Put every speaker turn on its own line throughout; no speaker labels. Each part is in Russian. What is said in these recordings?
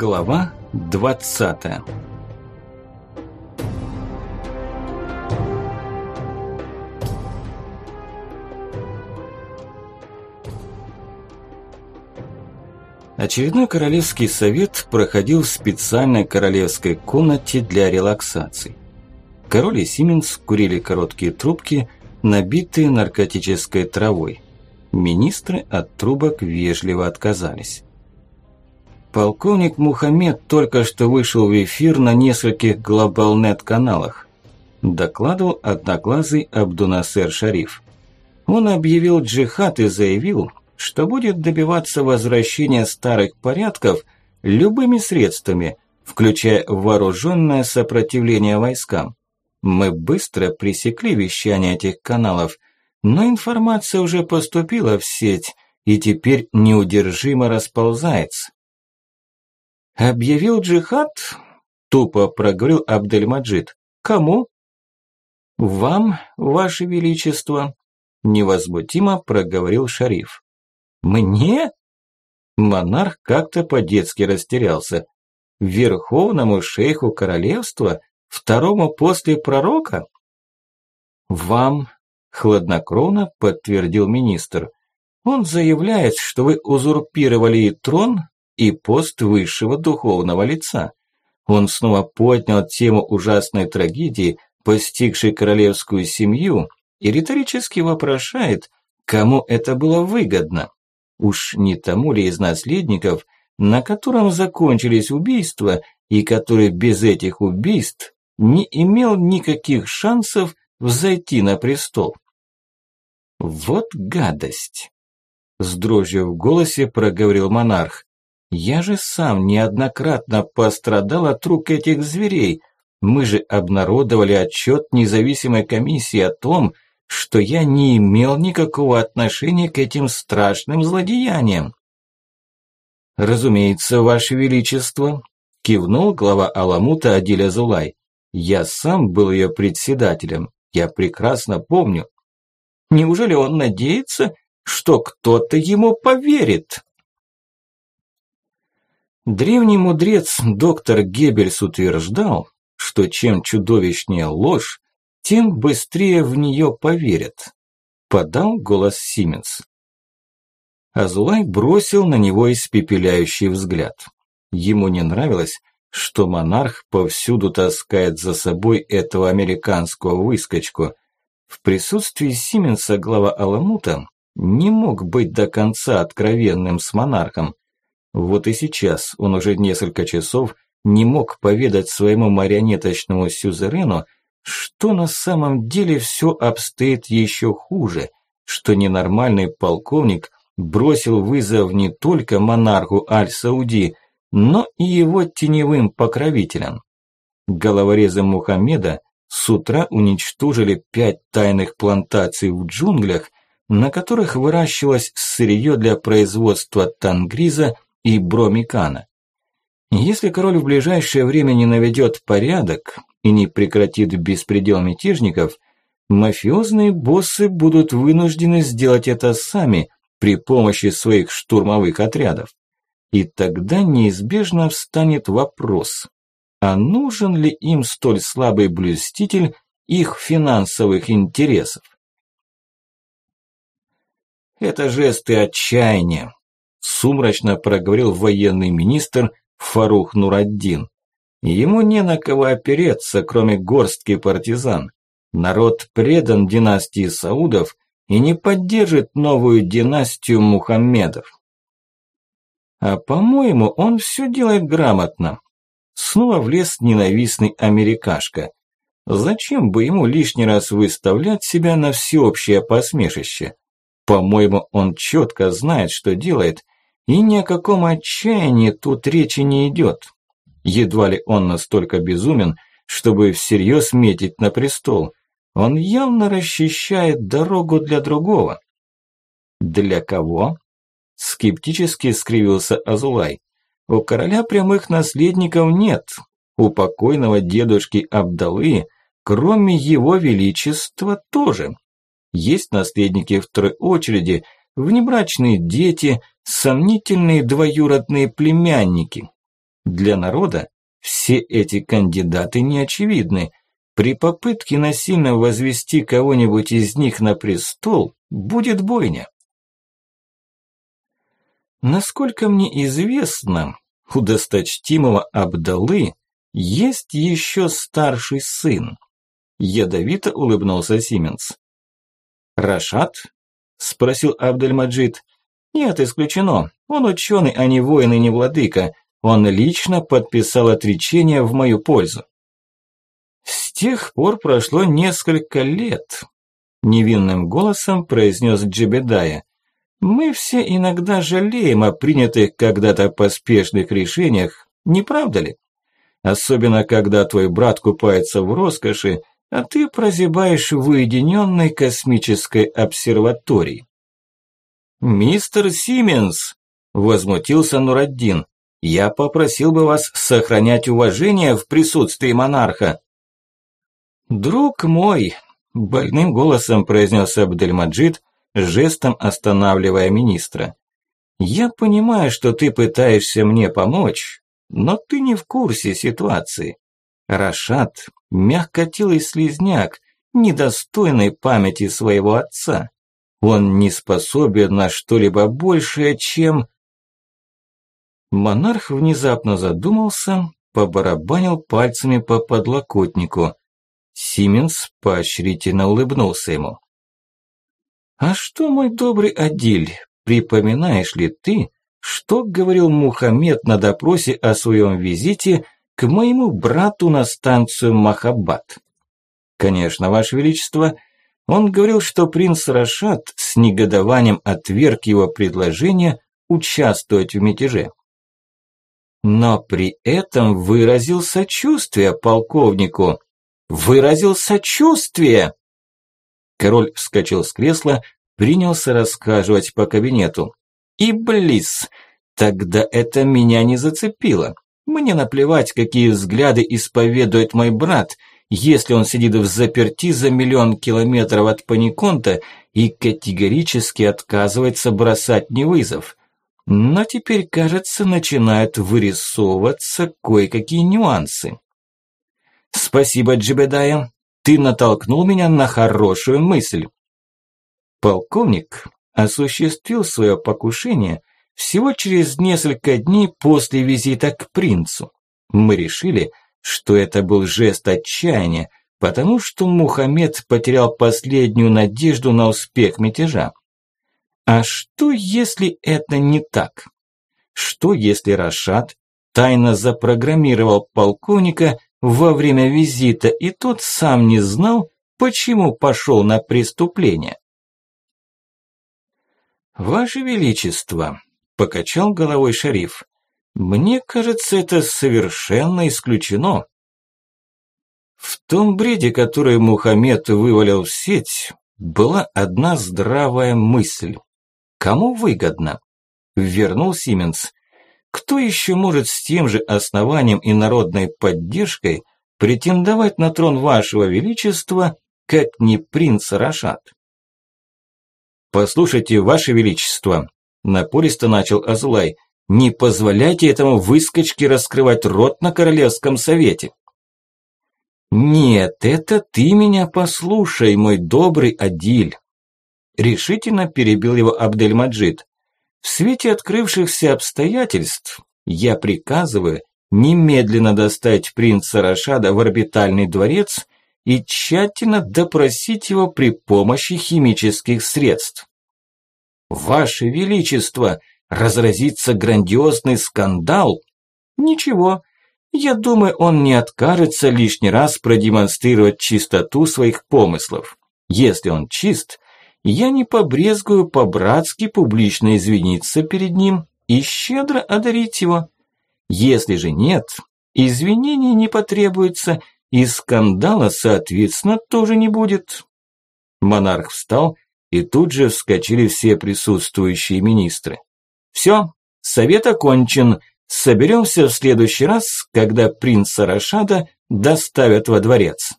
Глава 20 Очередной королевский совет проходил в специальной королевской комнате для релаксации. Король и Сименс курили короткие трубки, набитые наркотической травой. Министры от трубок вежливо отказались. Полковник Мухаммед только что вышел в эфир на нескольких глобалнет-каналах. Докладывал одноглазый Абдунасер Шариф. Он объявил джихад и заявил, что будет добиваться возвращения старых порядков любыми средствами, включая вооруженное сопротивление войскам. Мы быстро пресекли вещание этих каналов, но информация уже поступила в сеть и теперь неудержимо расползается. «Объявил джихад?» – тупо проговорил Абдельмаджид. «Кому?» «Вам, ваше величество», – невозмутимо проговорил шариф. «Мне?» Монарх как-то по-детски растерялся. «Верховному шейху королевства? Второму после пророка?» «Вам», – хладнокровно подтвердил министр. «Он заявляет, что вы узурпировали и трон, и пост высшего духовного лица. Он снова поднял тему ужасной трагедии, постигшей королевскую семью, и риторически вопрошает, кому это было выгодно. Уж не тому ли из наследников, на котором закончились убийства, и который без этих убийств не имел никаких шансов взойти на престол. Вот гадость! С дрожью в голосе проговорил монарх. Я же сам неоднократно пострадал от рук этих зверей. Мы же обнародовали отчет независимой комиссии о том, что я не имел никакого отношения к этим страшным злодеяниям. «Разумеется, Ваше Величество», – кивнул глава Аламута Адиля Зулай. «Я сам был ее председателем, я прекрасно помню». «Неужели он надеется, что кто-то ему поверит?» Древний мудрец доктор Геббельс утверждал, что чем чудовищнее ложь, тем быстрее в нее поверят. Подал голос Сименс. Азулай бросил на него испепеляющий взгляд. Ему не нравилось, что монарх повсюду таскает за собой этого американского выскочку. В присутствии Сименса глава Аламута не мог быть до конца откровенным с монархом, вот и сейчас он уже несколько часов не мог поведать своему марионеточному сюзерену, что на самом деле все обстоит еще хуже, что ненормальный полковник бросил вызов не только монарху Аль-Сауди, но и его теневым покровителям. Головорезы Мухаммеда с утра уничтожили пять тайных плантаций в джунглях, на которых выращивалось сырье для производства тангриза и Бромикана. Если король в ближайшее время не наведет порядок и не прекратит беспредел мятежников, мафиозные боссы будут вынуждены сделать это сами при помощи своих штурмовых отрядов. И тогда неизбежно встанет вопрос, а нужен ли им столь слабый блюститель их финансовых интересов? Это жесты отчаяния, сумрачно проговорил военный министр Фарух Нураддин. Ему не на кого опереться, кроме горстки партизан. Народ предан династии Саудов и не поддержит новую династию Мухаммедов. А по-моему, он все делает грамотно. Снова влез ненавистный америкашка. Зачем бы ему лишний раз выставлять себя на всеобщее посмешище? По-моему, он четко знает, что делает, и ни о каком отчаянии тут речи не идет. Едва ли он настолько безумен, чтобы всерьез метить на престол. Он явно расчищает дорогу для другого. Для кого? Скептически скривился Азулай. У короля прямых наследников нет. У покойного дедушки Абдалы, кроме его величества, тоже. Есть наследники второй очереди, внебрачные дети, сомнительные двоюродные племянники. Для народа все эти кандидаты неочевидны. При попытке насильно возвести кого-нибудь из них на престол будет бойня. Насколько мне известно, у досточтимого Абдалы есть еще старший сын. Ядовито улыбнулся Сименс. «Рашат?» – спросил Абдельмаджид. «Нет, исключено. Он ученый, а не воин и не владыка. Он лично подписал отречение в мою пользу». «С тех пор прошло несколько лет», – невинным голосом произнес Джебедая. «Мы все иногда жалеем о принятых когда-то поспешных решениях, не правда ли? Особенно, когда твой брат купается в роскоши, а ты прозябаешь в уединенной космической обсерватории. «Мистер Сименс!» – возмутился Нураддин. «Я попросил бы вас сохранять уважение в присутствии монарха». «Друг мой!» – больным голосом произнес Абдельмаджид, жестом останавливая министра. «Я понимаю, что ты пытаешься мне помочь, но ты не в курсе ситуации. Рашат – мягкотелый слизняк, недостойный памяти своего отца. Он не способен на что-либо большее, чем... Монарх внезапно задумался, побарабанил пальцами по подлокотнику. Сименс поощрительно улыбнулся ему. «А что, мой добрый Адиль, припоминаешь ли ты, что говорил Мухаммед на допросе о своем визите к моему брату на станцию Махаббат. Конечно, Ваше Величество, он говорил, что принц Рашад с негодованием отверг его предложение участвовать в мятеже. Но при этом выразил сочувствие полковнику. Выразил сочувствие! Король вскочил с кресла, принялся рассказывать по кабинету. И близ, тогда это меня не зацепило. Мне наплевать, какие взгляды исповедует мой брат, если он сидит в заперти за миллион километров от Паниконта и категорически отказывается бросать мне вызов. Но теперь, кажется, начинают вырисовываться кое-какие нюансы. Спасибо, Джибедая. Ты натолкнул меня на хорошую мысль. Полковник осуществил свое покушение всего через несколько дней после визита к принцу. Мы решили, что это был жест отчаяния, потому что Мухаммед потерял последнюю надежду на успех мятежа. А что, если это не так? Что, если Рашад тайно запрограммировал полковника во время визита, и тот сам не знал, почему пошел на преступление? «Ваше Величество», Покачал головой шариф. Мне кажется, это совершенно исключено. В том бреде, который Мухаммед вывалил в сеть, была одна здравая мысль. Кому выгодно? Вернул Сименс. Кто еще может с тем же основанием и народной поддержкой претендовать на трон вашего величества, как не принц Рашад? Послушайте, ваше величество, Напористо начал Азулай. «Не позволяйте этому выскочке раскрывать рот на Королевском совете». «Нет, это ты меня послушай, мой добрый Адиль!» Решительно перебил его Абдельмаджид. «В свете открывшихся обстоятельств я приказываю немедленно достать принца Рашада в орбитальный дворец и тщательно допросить его при помощи химических средств. «Ваше Величество, разразится грандиозный скандал!» «Ничего, я думаю, он не откажется лишний раз продемонстрировать чистоту своих помыслов. Если он чист, я не побрезгую по-братски публично извиниться перед ним и щедро одарить его. Если же нет, извинений не потребуется, и скандала, соответственно, тоже не будет». Монарх встал и тут же вскочили все присутствующие министры. Все, совет окончен. Соберемся в следующий раз, когда принца Рашада доставят во дворец.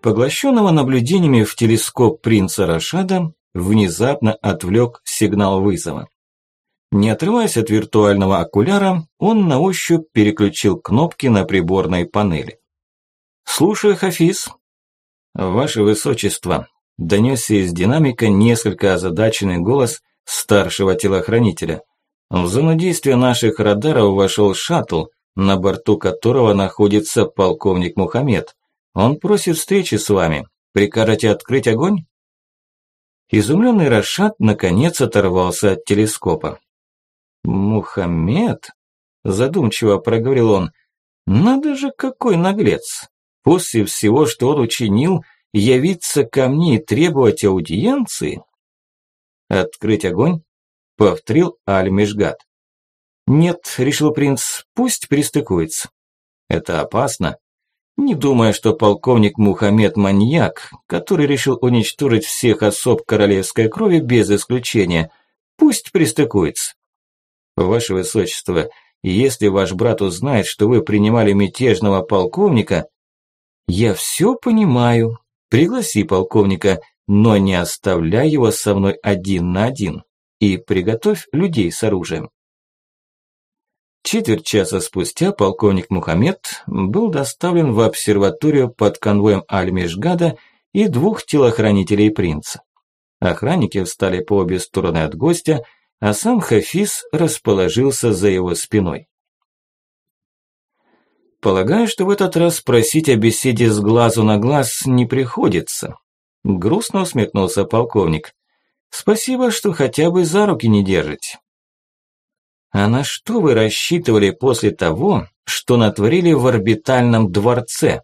Поглощенного наблюдениями в телескоп принца Рашада, внезапно отвлек сигнал вызова. Не отрываясь от виртуального окуляра, он на ощупь переключил кнопки на приборной панели. «Слушаю, Хафиз». «Ваше Высочество», – донесся из динамика несколько озадаченный голос старшего телохранителя. В зону действия наших радаров вошел шаттл, на борту которого находится полковник Мухаммед. Он просит встречи с вами. Прикажете открыть огонь?» Изумленный Рашад наконец оторвался от телескопа. «Мухаммед?» – задумчиво проговорил он. «Надо же, какой наглец! После всего, что он учинил, явиться ко мне и требовать аудиенции?» «Открыть огонь?» – повторил Аль-Межгад. «Нет», – решил принц, – «пусть пристыкуется». «Это опасно?» Не думая, что полковник Мухаммед маньяк, который решил уничтожить всех особ королевской крови без исключения. Пусть пристыкуется. Ваше Высочество, если ваш брат узнает, что вы принимали мятежного полковника... Я все понимаю. Пригласи полковника, но не оставляй его со мной один на один. И приготовь людей с оружием. Четверть часа спустя полковник Мухаммед был доставлен в обсерваторию под конвоем Аль-Мишгада и двух телохранителей принца. Охранники встали по обе стороны от гостя, а сам Хафиз расположился за его спиной. Полагаю, что в этот раз просить о беседе с глазу на глаз не приходится. Грустно усмехнулся полковник. Спасибо, что хотя бы за руки не держите. А на что вы рассчитывали после того, что натворили в орбитальном дворце?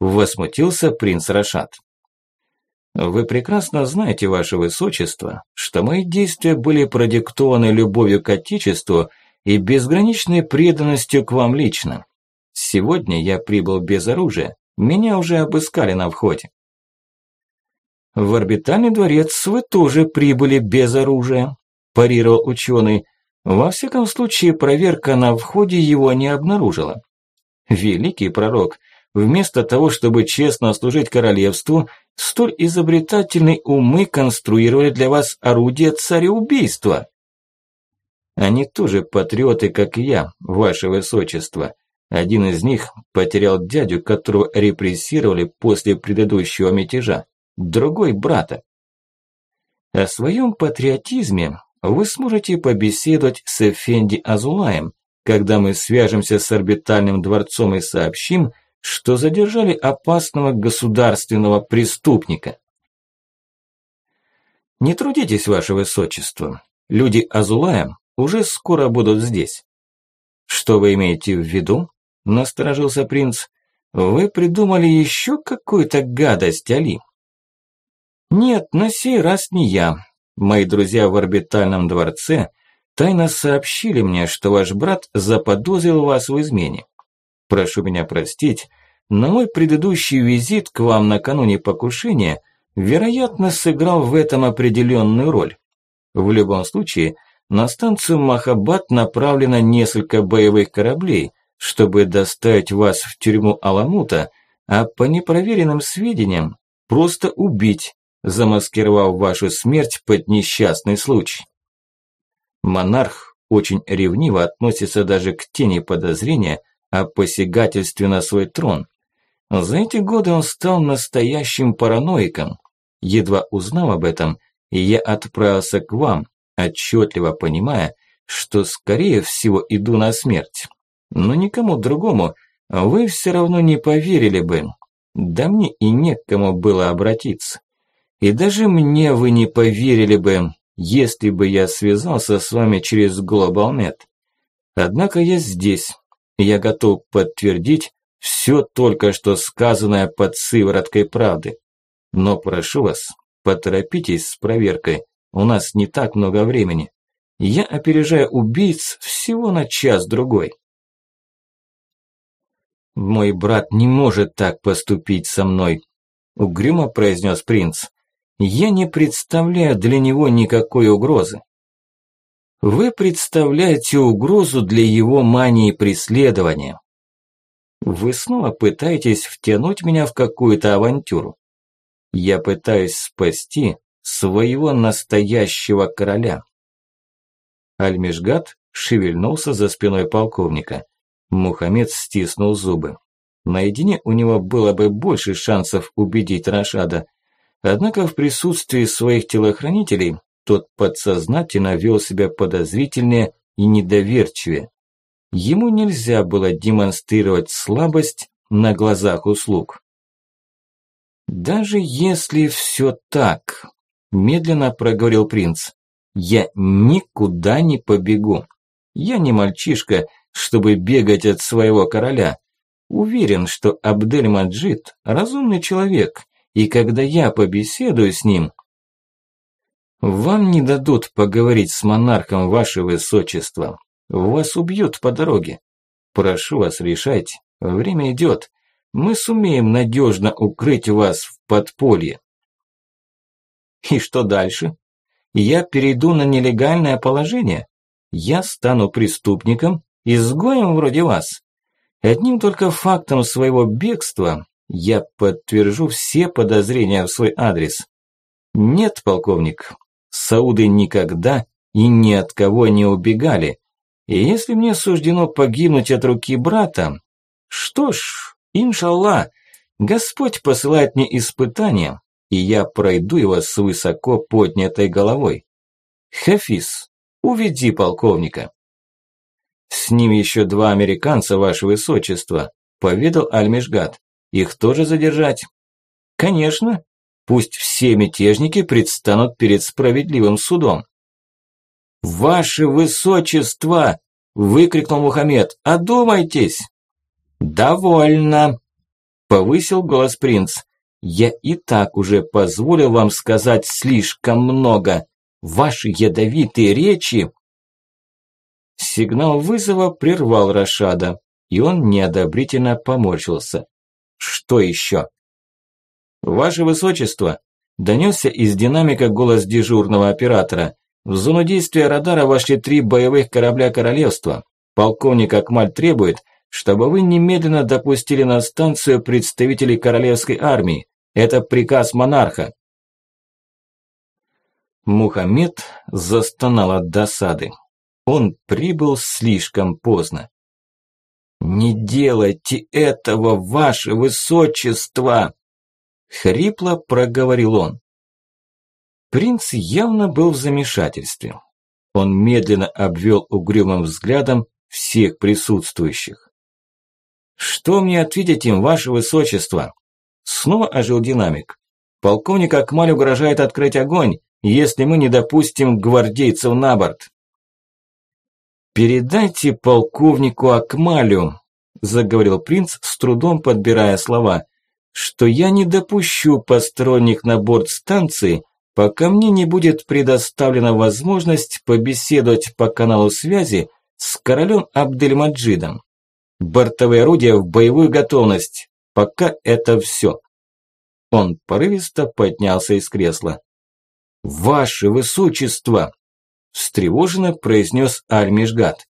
Возмутился принц Рашад. Вы прекрасно знаете, ваше высочество, что мои действия были продиктованы любовью к отечеству и безграничной преданностью к вам лично. Сегодня я прибыл без оружия, меня уже обыскали на входе. В орбитальный дворец вы тоже прибыли без оружия, парировал ученый, во всяком случае, проверка на входе его не обнаружила. Великий пророк, вместо того, чтобы честно служить королевству, столь изобретательные умы конструировали для вас орудие цареубийства. Они тоже патриоты, как и я, ваше высочество. Один из них потерял дядю, которого репрессировали после предыдущего мятежа, другой брата. О своем патриотизме вы сможете побеседовать с Эфенди Азулаем, когда мы свяжемся с орбитальным дворцом и сообщим, что задержали опасного государственного преступника. Не трудитесь, ваше высочество. Люди Азулая уже скоро будут здесь. Что вы имеете в виду? Насторожился принц. Вы придумали еще какую-то гадость, Али? Нет, на сей раз не я. Мои друзья в орбитальном дворце тайно сообщили мне, что ваш брат заподозрил вас в измене. Прошу меня простить, но мой предыдущий визит к вам накануне покушения, вероятно, сыграл в этом определенную роль. В любом случае, на станцию Махабад направлено несколько боевых кораблей, чтобы доставить вас в тюрьму Аламута, а по непроверенным сведениям просто убить, замаскировав вашу смерть под несчастный случай. Монарх очень ревниво относится даже к тени подозрения о посягательстве на свой трон. За эти годы он стал настоящим параноиком. Едва узнав об этом, я отправился к вам, отчетливо понимая, что скорее всего иду на смерть. Но никому другому вы все равно не поверили бы. Да мне и не кому было обратиться. И даже мне вы не поверили бы, если бы я связался с вами через GlobalNet. Однако я здесь. Я готов подтвердить все только что сказанное под сывороткой правды. Но прошу вас, поторопитесь с проверкой. У нас не так много времени. Я опережаю убийц всего на час-другой. «Мой брат не может так поступить со мной», – угрюмо произнес принц я не представляю для него никакой угрозы. Вы представляете угрозу для его мании преследования. Вы снова пытаетесь втянуть меня в какую-то авантюру. Я пытаюсь спасти своего настоящего короля. Альмешгат шевельнулся за спиной полковника. Мухаммед стиснул зубы. Наедине у него было бы больше шансов убедить Рашада. Однако в присутствии своих телохранителей тот подсознательно вел себя подозрительнее и недоверчивее. Ему нельзя было демонстрировать слабость на глазах услуг. «Даже если все так», – медленно проговорил принц, – «я никуда не побегу. Я не мальчишка, чтобы бегать от своего короля. Уверен, что Абдель-Маджид – разумный человек, и когда я побеседую с ним, вам не дадут поговорить с монархом, ваше высочество. Вас убьют по дороге. Прошу вас, решайте. Время идет. Мы сумеем надежно укрыть вас в подполье. И что дальше? Я перейду на нелегальное положение? Я стану преступником, изгоем вроде вас? Одним только фактом своего бегства я подтвержу все подозрения в свой адрес. Нет, полковник, Сауды никогда и ни от кого не убегали. И если мне суждено погибнуть от руки брата, что ж, иншаллах, Господь посылает мне испытания, и я пройду его с высоко поднятой головой. Хафиз, уведи полковника. С ним еще два американца, ваше высочество, поведал Альмешгад. Их тоже задержать? Конечно, Пусть все мятежники предстанут перед справедливым судом. «Ваше высочество!» – выкрикнул Мухаммед. «Одумайтесь!» «Довольно!» – повысил голос принц. «Я и так уже позволил вам сказать слишком много. Ваши ядовитые речи...» Сигнал вызова прервал Рашада, и он неодобрительно поморщился. «Что еще?» «Ваше Высочество!» – донесся из динамика голос дежурного оператора. «В зону действия радара вошли три боевых корабля королевства. Полковник Акмаль требует, чтобы вы немедленно допустили на станцию представителей королевской армии. Это приказ монарха». Мухаммед застонал от досады. Он прибыл слишком поздно. «Не делайте этого, ваше высочество!» Хрипло проговорил он. Принц явно был в замешательстве. Он медленно обвел угрюмым взглядом всех присутствующих. «Что мне ответить им, ваше высочество?» Снова ожил динамик. «Полковник Акмаль угрожает открыть огонь, если мы не допустим гвардейцев на борт». «Передайте полковнику Акмалю», – заговорил принц, с трудом подбирая слова что я не допущу посторонних на борт станции, пока мне не будет предоставлена возможность побеседовать по каналу связи с королем Абдельмаджидом. Бортовые орудия в боевую готовность. Пока это все. Он порывисто поднялся из кресла. «Ваше Высочество!» – встревоженно произнес Альмишгад.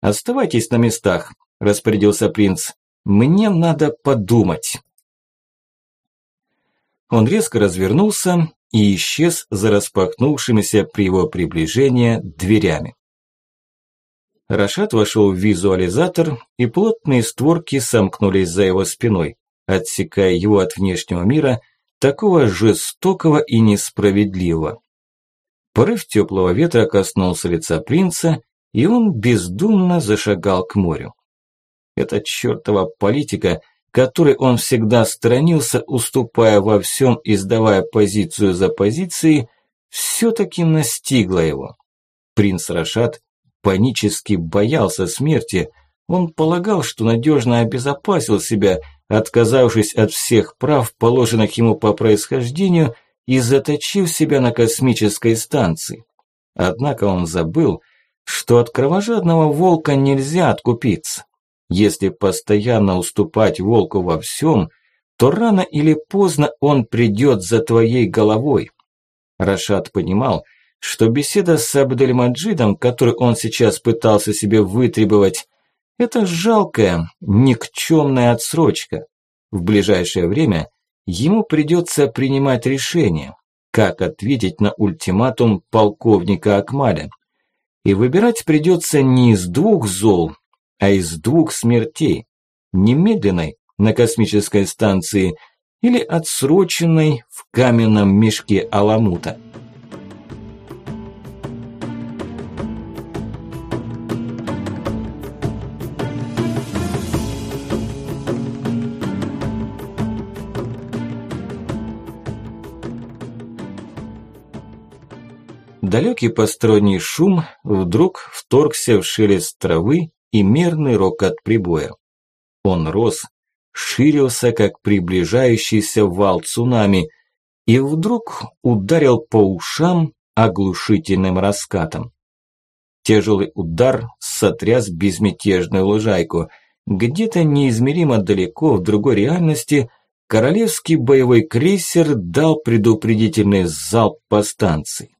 «Оставайтесь на местах», – распорядился принц. «Мне надо подумать». Он резко развернулся и исчез за распахнувшимися при его приближении дверями. Рашат вошел в визуализатор, и плотные створки сомкнулись за его спиной, отсекая его от внешнего мира, такого жестокого и несправедливого. Порыв теплого ветра коснулся лица принца, и он бездумно зашагал к морю. Эта чертова политика – которой он всегда сторонился, уступая во всем и сдавая позицию за позицией, все-таки настигла его. Принц Рашад панически боялся смерти, он полагал, что надежно обезопасил себя, отказавшись от всех прав, положенных ему по происхождению, и заточив себя на космической станции. Однако он забыл, что от кровожадного волка нельзя откупиться. Если постоянно уступать волку во всем, то рано или поздно он придет за твоей головой. Рашад понимал, что беседа с Абдельмаджидом, которую он сейчас пытался себе вытребовать, Это жалкая, никчемная отсрочка. В ближайшее время ему придется принимать решение, как ответить на ультиматум полковника Акмаля. И выбирать придется не из двух зол, а из двух смертей. Немедленной на космической станции или отсроченной в каменном мешке Аламута. Далекий посторонний шум вдруг вторгся в шелест травы и мерный рокот прибоя. Он рос, ширился, как приближающийся вал цунами, и вдруг ударил по ушам оглушительным раскатом. Тяжелый удар сотряс безмятежную лужайку. Где-то неизмеримо далеко в другой реальности королевский боевой крейсер дал предупредительный залп по станции.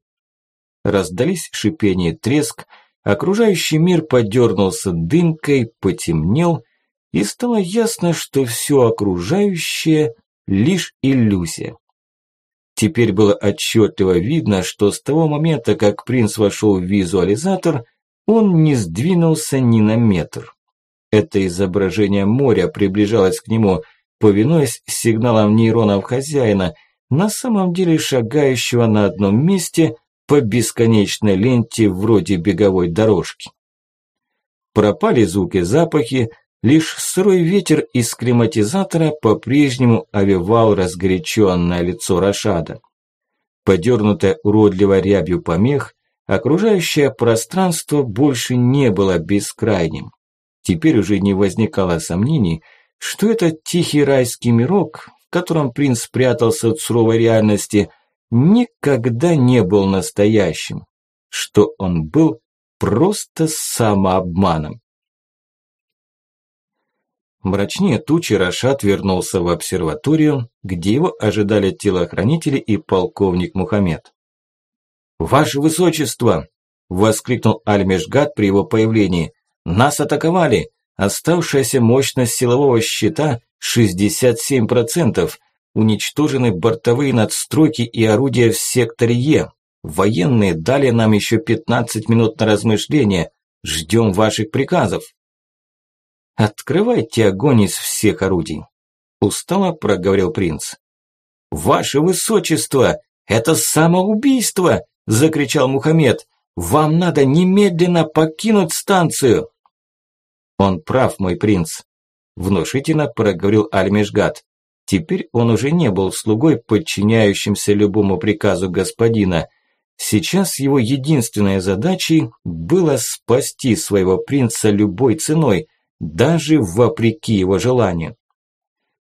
Раздались шипение и треск, окружающий мир подернулся дымкой, потемнел, и стало ясно, что все окружающее – лишь иллюзия. Теперь было отчетливо видно, что с того момента, как принц вошел в визуализатор, он не сдвинулся ни на метр. Это изображение моря приближалось к нему, повинуясь сигналам нейронов хозяина, на самом деле шагающего на одном месте – по бесконечной ленте вроде беговой дорожки. Пропали звуки запахи, лишь сырой ветер из климатизатора по-прежнему овевал разгоряченное лицо Рашада. Подернутое уродливой рябью помех, окружающее пространство больше не было бескрайним. Теперь уже не возникало сомнений, что этот тихий райский мирок, в котором принц спрятался от суровой реальности, никогда не был настоящим, что он был просто самообманом. Мрачнее тучи Рашат вернулся в обсерваторию, где его ожидали телохранители и полковник Мухаммед. «Ваше Высочество!» – воскликнул Альмешгад при его появлении. «Нас атаковали! Оставшаяся мощность силового щита – 67%, уничтожены бортовые надстройки и орудия в секторе Е. Военные дали нам еще 15 минут на размышление. Ждем ваших приказов. Открывайте огонь из всех орудий. Устало проговорил принц. Ваше высочество, это самоубийство! Закричал Мухаммед. Вам надо немедленно покинуть станцию. Он прав, мой принц. Внушительно проговорил Альмешгад. Теперь он уже не был слугой, подчиняющимся любому приказу господина. Сейчас его единственной задачей было спасти своего принца любой ценой, даже вопреки его желанию.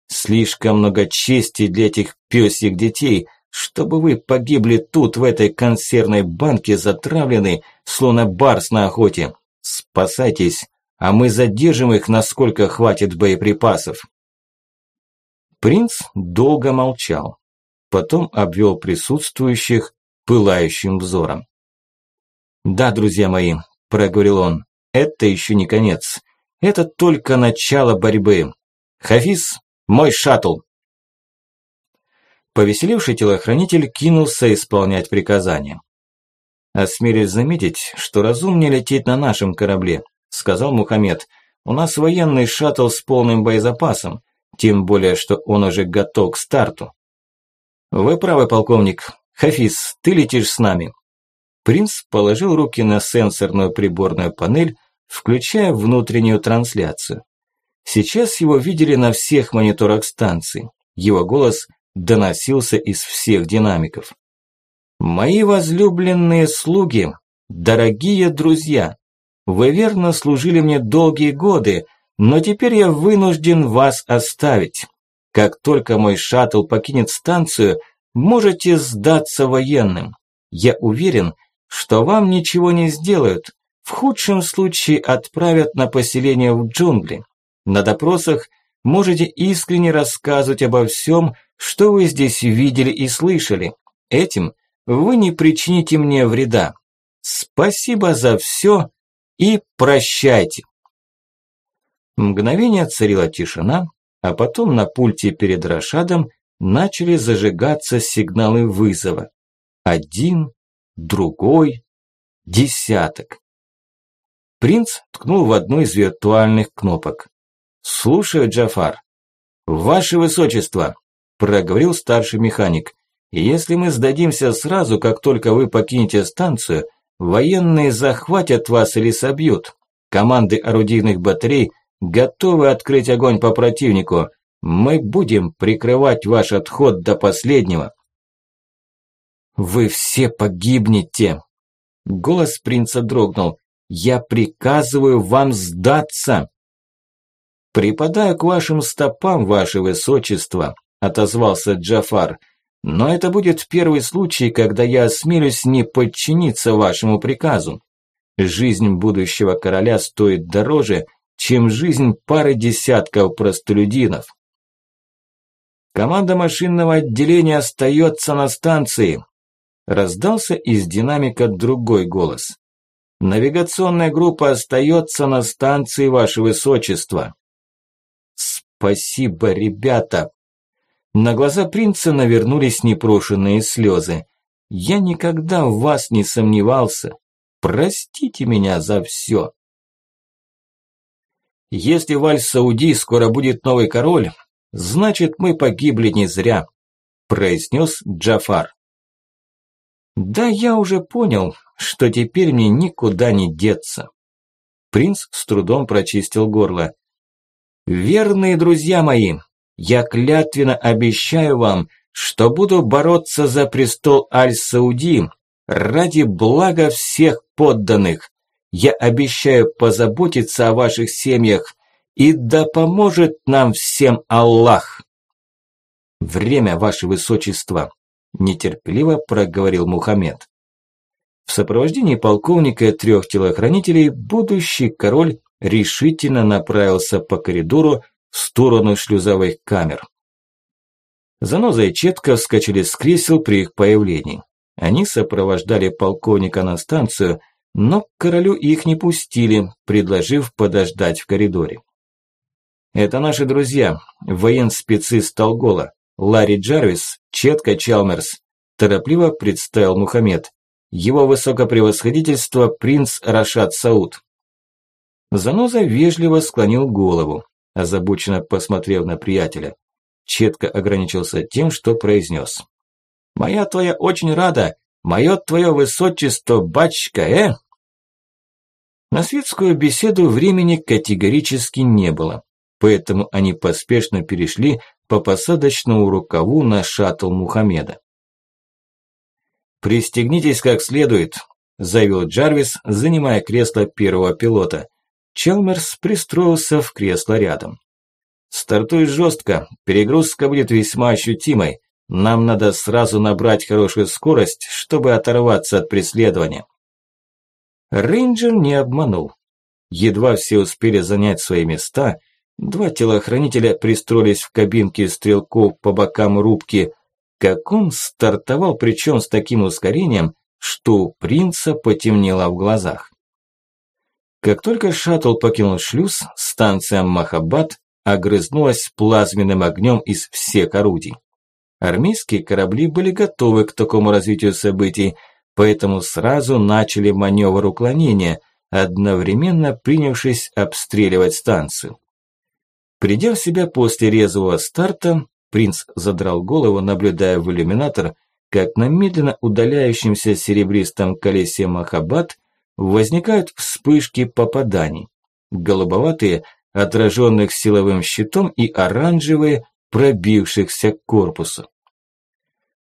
Слишком много чести для этих пёсьих детей, чтобы вы погибли тут, в этой консервной банке, затравлены, словно барс на охоте. Спасайтесь, а мы задержим их, насколько хватит боеприпасов. Принц долго молчал, потом обвел присутствующих пылающим взором. «Да, друзья мои», – проговорил он, – «это еще не конец. Это только начало борьбы. Хафиз, мой шаттл!» Повеселивший телохранитель кинулся исполнять приказания. «Осмелюсь заметить, что разумнее лететь на нашем корабле», – сказал Мухаммед. «У нас военный шаттл с полным боезапасом. Тем более, что он уже готов к старту. Вы правы, полковник. Хафиз, ты летишь с нами. Принц положил руки на сенсорную приборную панель, включая внутреннюю трансляцию. Сейчас его видели на всех мониторах станции. Его голос доносился из всех динамиков. «Мои возлюбленные слуги, дорогие друзья, вы верно служили мне долгие годы, но теперь я вынужден вас оставить. Как только мой шаттл покинет станцию, можете сдаться военным. Я уверен, что вам ничего не сделают. В худшем случае отправят на поселение в джунгли. На допросах можете искренне рассказывать обо всем, что вы здесь видели и слышали. Этим вы не причините мне вреда. Спасибо за все и прощайте. Мгновение царила тишина, а потом на пульте перед Рашадом начали зажигаться сигналы вызова. Один, другой, десяток. Принц ткнул в одну из виртуальных кнопок. «Слушаю, Джафар». «Ваше Высочество», – проговорил старший механик, – «если мы сдадимся сразу, как только вы покинете станцию, военные захватят вас или собьют. Команды орудийных батарей готовы открыть огонь по противнику. Мы будем прикрывать ваш отход до последнего». «Вы все погибнете!» Голос принца дрогнул. «Я приказываю вам сдаться!» «Припадаю к вашим стопам, ваше высочество», – отозвался Джафар. «Но это будет первый случай, когда я осмелюсь не подчиниться вашему приказу. Жизнь будущего короля стоит дороже, чем жизнь пары десятков простолюдинов». «Команда машинного отделения остается на станции», – раздался из динамика другой голос. «Навигационная группа остается на станции, ваше высочество». «Спасибо, ребята!» На глаза принца навернулись непрошенные слезы. «Я никогда в вас не сомневался. Простите меня за все!» «Если в Аль-Сауди скоро будет новый король, значит мы погибли не зря», произнес Джафар. «Да я уже понял, что теперь мне никуда не деться». Принц с трудом прочистил горло. Верные друзья мои, я клятвенно обещаю вам, что буду бороться за престол Аль-Сауди ради блага всех подданных. Я обещаю позаботиться о ваших семьях, и да поможет нам всем Аллах. Время, ваше высочество, нетерпеливо проговорил Мухаммед. В сопровождении полковника и трех телохранителей будущий король решительно направился по коридору в сторону шлюзовых камер. Заноза и Четко вскочили с кресел при их появлении. Они сопровождали полковника на станцию, но к королю их не пустили, предложив подождать в коридоре. «Это наши друзья, военспецы Сталгола, Ларри Джарвис, Четко Чалмерс», торопливо представил Мухаммед. «Его высокопревосходительство принц Рашад Сауд». Заноза вежливо склонил голову, озабоченно посмотрев на приятеля. Четко ограничился тем, что произнес. «Моя твоя очень рада, мое твое высочество, бачка, э?» На светскую беседу времени категорически не было, поэтому они поспешно перешли по посадочному рукаву на шаттл Мухаммеда. «Пристегнитесь как следует», – заявил Джарвис, занимая кресло первого пилота. Челмерс пристроился в кресло рядом. «Стартуй жестко, перегрузка будет весьма ощутимой. Нам надо сразу набрать хорошую скорость, чтобы оторваться от преследования». Рейнджер не обманул. Едва все успели занять свои места, два телохранителя пристроились в кабинке стрелков по бокам рубки, как он стартовал, причем с таким ускорением, что у принца потемнело в глазах. Как только шаттл покинул шлюз, станция Махаббат огрызнулась плазменным огнем из всех орудий. Армейские корабли были готовы к такому развитию событий, поэтому сразу начали маневр уклонения, одновременно принявшись обстреливать станцию. Придя в себя после резвого старта, принц задрал голову, наблюдая в иллюминатор, как на медленно удаляющемся серебристом колесе Махаббат возникают вспышки попаданий. Голубоватые, отраженных силовым щитом и оранжевые, пробившихся к корпусу.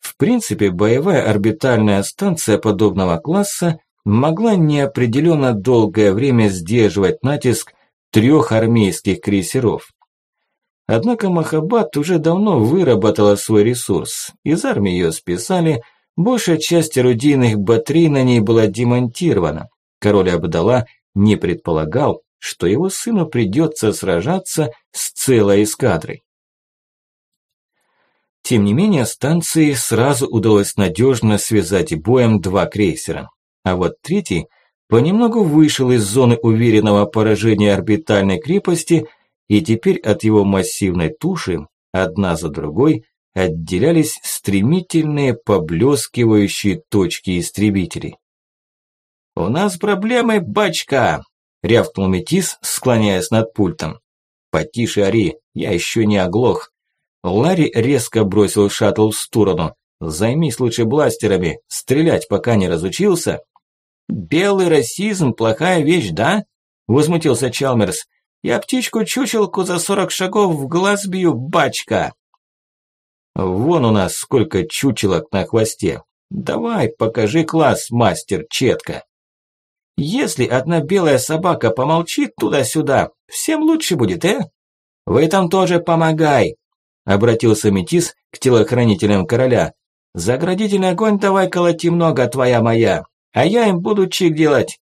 В принципе, боевая орбитальная станция подобного класса могла неопределенно долгое время сдерживать натиск трех армейских крейсеров. Однако Махаббат уже давно выработала свой ресурс, из армии ее списали, большая часть орудийных батарей на ней была демонтирована, Король Абдала не предполагал, что его сыну придется сражаться с целой эскадрой. Тем не менее, станции сразу удалось надежно связать боем два крейсера, а вот третий понемногу вышел из зоны уверенного поражения орбитальной крепости и теперь от его массивной туши, одна за другой, отделялись стремительные поблескивающие точки истребителей. «У нас проблемы, бачка!» – рявкнул Метис, склоняясь над пультом. «Потише ори, я еще не оглох». Ларри резко бросил шаттл в сторону. «Займись лучше бластерами, стрелять пока не разучился». «Белый расизм – плохая вещь, да?» – возмутился Чалмерс. «Я птичку-чучелку за сорок шагов в глаз бью, бачка!» «Вон у нас сколько чучелок на хвосте. Давай, покажи класс, мастер Четко!» Если одна белая собака помолчит туда-сюда, всем лучше будет, э? Вы там тоже помогай, обратился Метис к телохранителям короля. Заградительный огонь давай колоти много, твоя моя, а я им буду чик делать.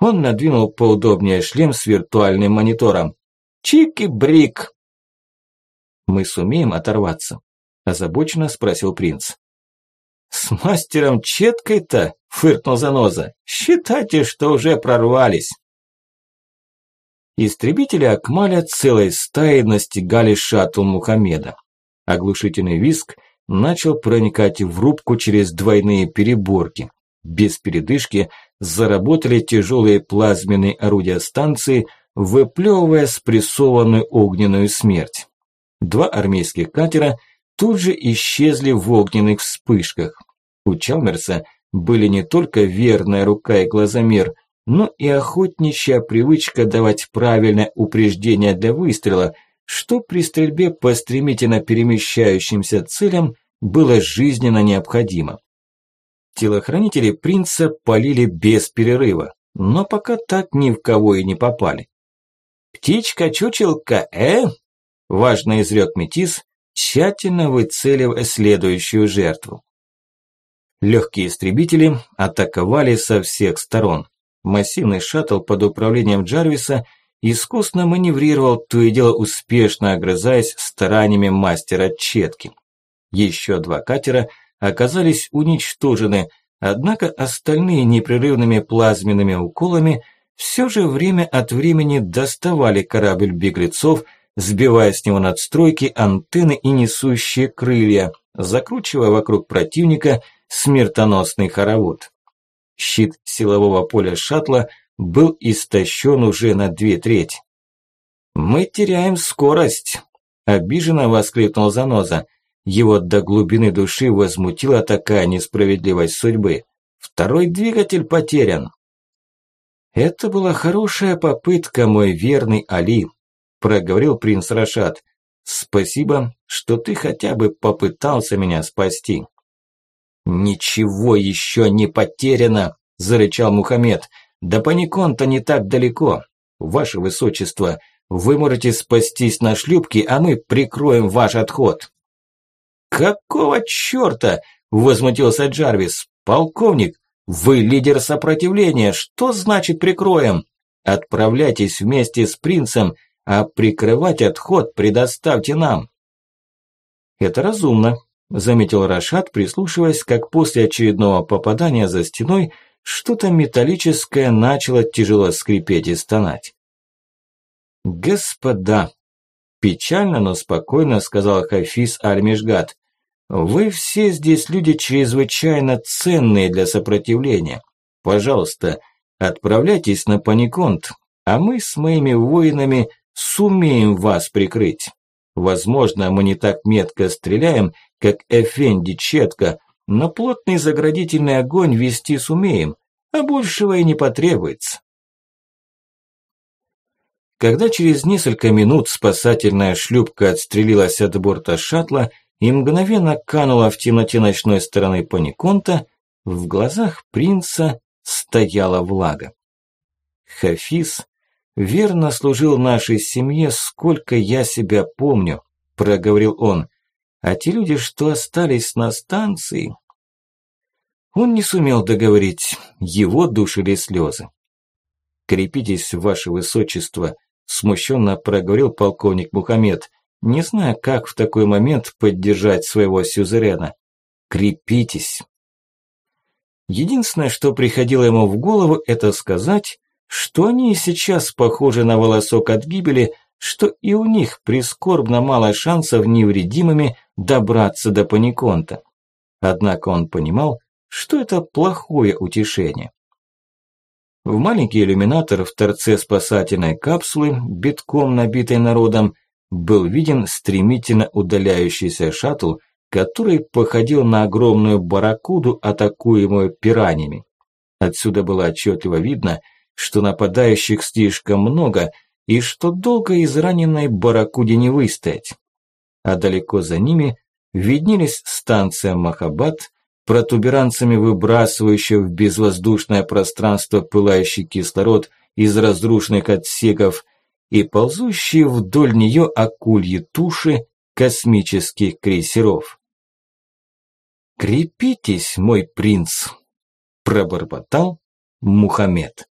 Он надвинул поудобнее шлем с виртуальным монитором. Чик и брик. Мы сумеем оторваться? Озабоченно спросил принц. «С мастером Четкой-то?» – фыркнул Заноза. «Считайте, что уже прорвались». Истребители Акмаля целой стаей настигали шаттл Мухаммеда. Оглушительный виск начал проникать в рубку через двойные переборки. Без передышки заработали тяжелые плазменные орудия станции, выплевывая спрессованную огненную смерть. Два армейских катера тут же исчезли в огненных вспышках. У Чалмерса были не только верная рука и глазомер, но и охотничья привычка давать правильное упреждение для выстрела, что при стрельбе по стремительно перемещающимся целям было жизненно необходимо. Телохранители принца полили без перерыва, но пока так ни в кого и не попали. «Птичка-чучелка, э?» – важно изрек Метис, тщательно выцеливая следующую жертву. Легкие истребители атаковали со всех сторон. Массивный шаттл под управлением Джарвиса искусно маневрировал, то и дело успешно огрызаясь стараниями мастера Четки. Еще два катера оказались уничтожены, однако остальные непрерывными плазменными уколами все же время от времени доставали корабль беглецов – сбивая с него надстройки, антенны и несущие крылья, закручивая вокруг противника смертоносный хоровод. Щит силового поля шаттла был истощен уже на две трети. «Мы теряем скорость!» – обиженно воскликнул Заноза. Его до глубины души возмутила такая несправедливость судьбы. Второй двигатель потерян. Это была хорошая попытка, мой верный Али, проговорил принц Рашад. Спасибо, что ты хотя бы попытался меня спасти. Ничего еще не потеряно, зарычал Мухаммед. Да паникон-то не так далеко. Ваше высочество, вы можете спастись на шлюпке, а мы прикроем ваш отход. Какого чёрта? возмутился Джарвис. Полковник, вы лидер сопротивления. Что значит прикроем? Отправляйтесь вместе с принцем а прикрывать отход предоставьте нам». «Это разумно», – заметил Рашад, прислушиваясь, как после очередного попадания за стеной что-то металлическое начало тяжело скрипеть и стонать. «Господа», – печально, но спокойно сказал Хафиз Аль-Межгад, «вы все здесь люди чрезвычайно ценные для сопротивления. Пожалуйста, отправляйтесь на Паниконт, а мы с моими воинами сумеем вас прикрыть. Возможно, мы не так метко стреляем, как Эфенди четко, но плотный заградительный огонь вести сумеем, а большего и не потребуется. Когда через несколько минут спасательная шлюпка отстрелилась от борта шаттла и мгновенно канула в темноте ночной стороны Паниконта, в глазах принца стояла влага. Хафиз верно служил нашей семье, сколько я себя помню», – проговорил он. «А те люди, что остались на станции...» Он не сумел договорить, его душили слезы. «Крепитесь, ваше высочество», – смущенно проговорил полковник Мухаммед, не зная, как в такой момент поддержать своего сюзерена. «Крепитесь». Единственное, что приходило ему в голову, это сказать, что они сейчас похожи на волосок от гибели, что и у них прискорбно мало шансов невредимыми добраться до Паниконта. Однако он понимал, что это плохое утешение. В маленький иллюминатор в торце спасательной капсулы, битком набитой народом, был виден стремительно удаляющийся шаттл, который походил на огромную барракуду, атакуемую пираньями. Отсюда было отчетливо видно, что нападающих слишком много и что долго из раненой барракуде не выстоять. А далеко за ними виднелись станция Махабад, протуберанцами выбрасывающая в безвоздушное пространство пылающий кислород из разрушенных отсеков и ползущие вдоль нее акульи туши космических крейсеров. «Крепитесь, мой принц!» – пробормотал Мухаммед.